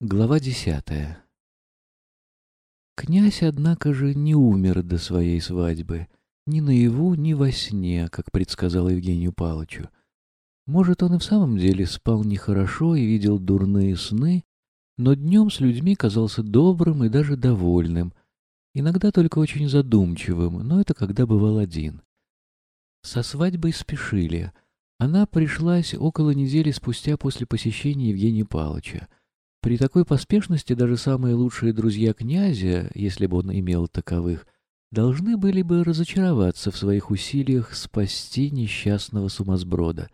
Глава десятая Князь, однако же, не умер до своей свадьбы. Ни наяву, ни во сне, как предсказал Евгению Павловичу. Может, он и в самом деле спал нехорошо и видел дурные сны, но днем с людьми казался добрым и даже довольным, иногда только очень задумчивым, но это когда бывал один. Со свадьбой спешили. Она пришлась около недели спустя после посещения Евгения Павловича. При такой поспешности даже самые лучшие друзья князя, если бы он имел таковых, должны были бы разочароваться в своих усилиях спасти несчастного сумасброда.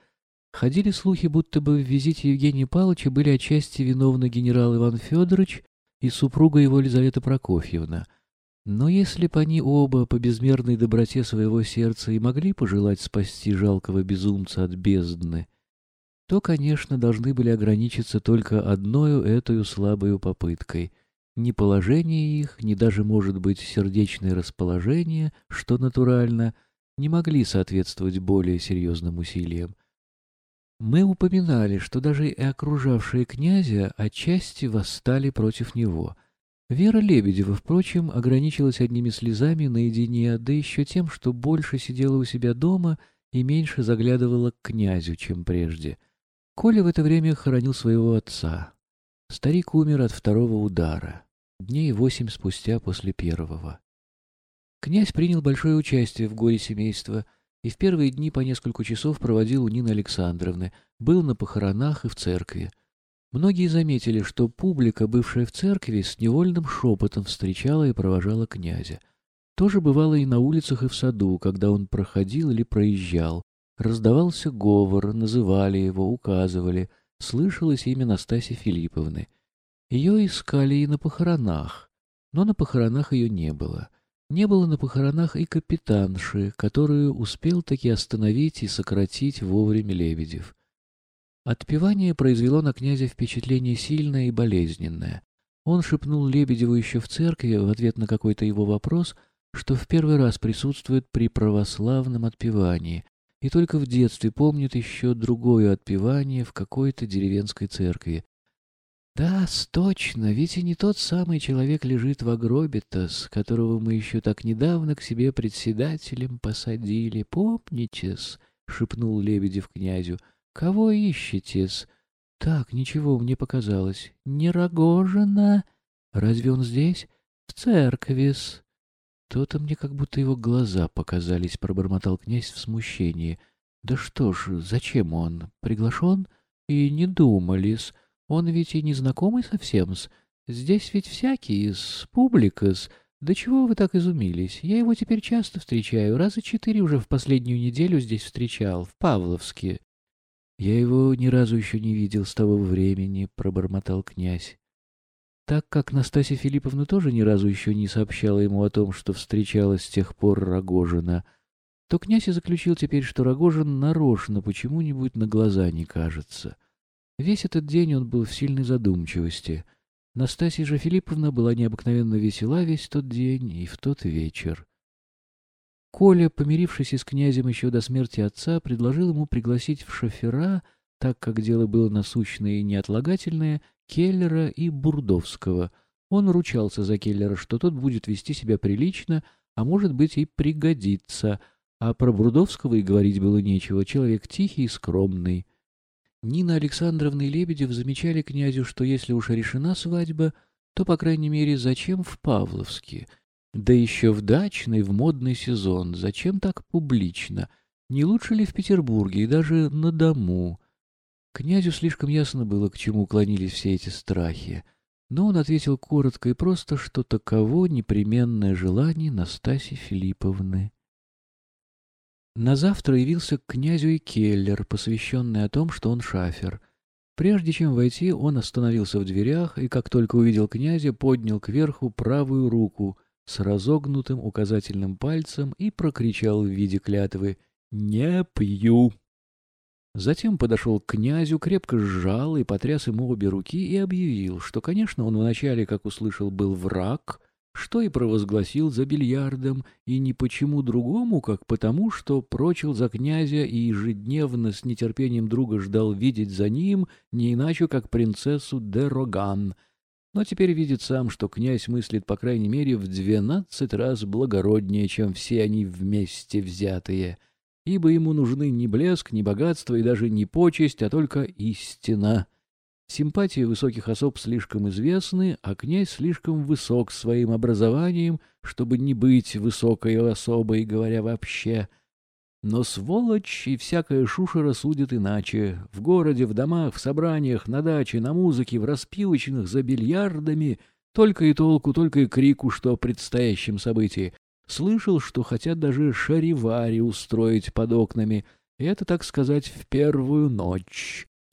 Ходили слухи, будто бы в визите Евгения Павловича были отчасти виновны генерал Иван Федорович и супруга его Елизавета Прокофьевна. Но если бы они оба по безмерной доброте своего сердца и могли пожелать спасти жалкого безумца от бездны, то, конечно, должны были ограничиться только одною этой слабою попыткой. Ни положение их, ни даже, может быть, сердечное расположение, что натурально, не могли соответствовать более серьезным усилиям. Мы упоминали, что даже и окружавшие князя отчасти восстали против него. Вера Лебедева, впрочем, ограничилась одними слезами наедине, да еще тем, что больше сидела у себя дома и меньше заглядывала к князю, чем прежде — Коля в это время хоронил своего отца. Старик умер от второго удара, дней восемь спустя после первого. Князь принял большое участие в горе семейства и в первые дни по несколько часов проводил у Нины Александровны, был на похоронах и в церкви. Многие заметили, что публика, бывшая в церкви, с невольным шепотом встречала и провожала князя. То же бывало и на улицах и в саду, когда он проходил или проезжал, Раздавался говор, называли его, указывали. Слышалось имя Настасьи Филипповны. Ее искали и на похоронах, но на похоронах ее не было. Не было на похоронах и капитанши, которую успел таки остановить и сократить вовремя Лебедев. Отпевание произвело на князя впечатление сильное и болезненное. Он шепнул Лебедеву еще в церкви в ответ на какой-то его вопрос, что в первый раз присутствует при православном отпевании, и только в детстве помнит еще другое отпевание в какой-то деревенской церкви. Да, точно, ведь и не тот самый человек лежит в гробе-то, с которого мы еще так недавно к себе председателем посадили. Помните-с, — шепнул Лебедев князю, — кого ищете-с? Так, ничего, мне показалось. Не Рогожина? Разве он здесь? В церкви-с. То-то мне как будто его глаза показались, пробормотал князь в смущении. Да что ж, зачем он? Приглашен? И не думали-с. Он ведь и не знакомый совсем-с. Здесь ведь всякий, с публика-с. Да чего вы так изумились? Я его теперь часто встречаю. Раза четыре уже в последнюю неделю здесь встречал, в Павловске. Я его ни разу еще не видел с того времени, пробормотал князь. Так как Настасья Филипповна тоже ни разу еще не сообщала ему о том, что встречалась с тех пор Рогожина, то князь и заключил теперь, что Рогожин нарочно почему-нибудь на глаза не кажется. Весь этот день он был в сильной задумчивости. Настасья же Филипповна была необыкновенно весела весь тот день и в тот вечер. Коля, помирившись с князем еще до смерти отца, предложил ему пригласить в шофера, так как дело было насущное и неотлагательное, Келлера и Бурдовского. Он ручался за Келлера, что тот будет вести себя прилично, а может быть и пригодится, а про Бурдовского и говорить было нечего, человек тихий и скромный. Нина Александровна и Лебедев замечали князю, что если уж решена свадьба, то, по крайней мере, зачем в Павловске? Да еще в дачный, в модный сезон. Зачем так публично? Не лучше ли в Петербурге и даже на дому? Князю слишком ясно было, к чему уклонились все эти страхи, но он ответил коротко и просто, что таково непременное желание Настасьи Филипповны. На завтра явился к князю и Келлер, посвященный о том, что он шафер. Прежде чем войти, он остановился в дверях и, как только увидел князя, поднял кверху правую руку с разогнутым указательным пальцем и прокричал в виде клятвы «Не пью». Затем подошел к князю, крепко сжал и потряс ему обе руки и объявил, что, конечно, он вначале, как услышал, был враг, что и провозгласил за бильярдом, и не почему другому, как потому, что прочил за князя и ежедневно с нетерпением друга ждал видеть за ним не иначе, как принцессу де Роган, но теперь видит сам, что князь мыслит, по крайней мере, в двенадцать раз благороднее, чем все они вместе взятые, ибо ему нужны ни блеск, ни богатство и даже не почесть, а только истина. Симпатии высоких особ слишком известны, а князь слишком высок своим образованием, чтобы не быть высокой особой, говоря вообще — но сволочь и всякая шушера судят иначе. В городе, в домах, в собраниях, на даче, на музыке, в распивочных, за бильярдами. Только и толку, только и крику, что о предстоящем событии. Слышал, что хотят даже шаривари устроить под окнами. И это, так сказать, в первую ночь.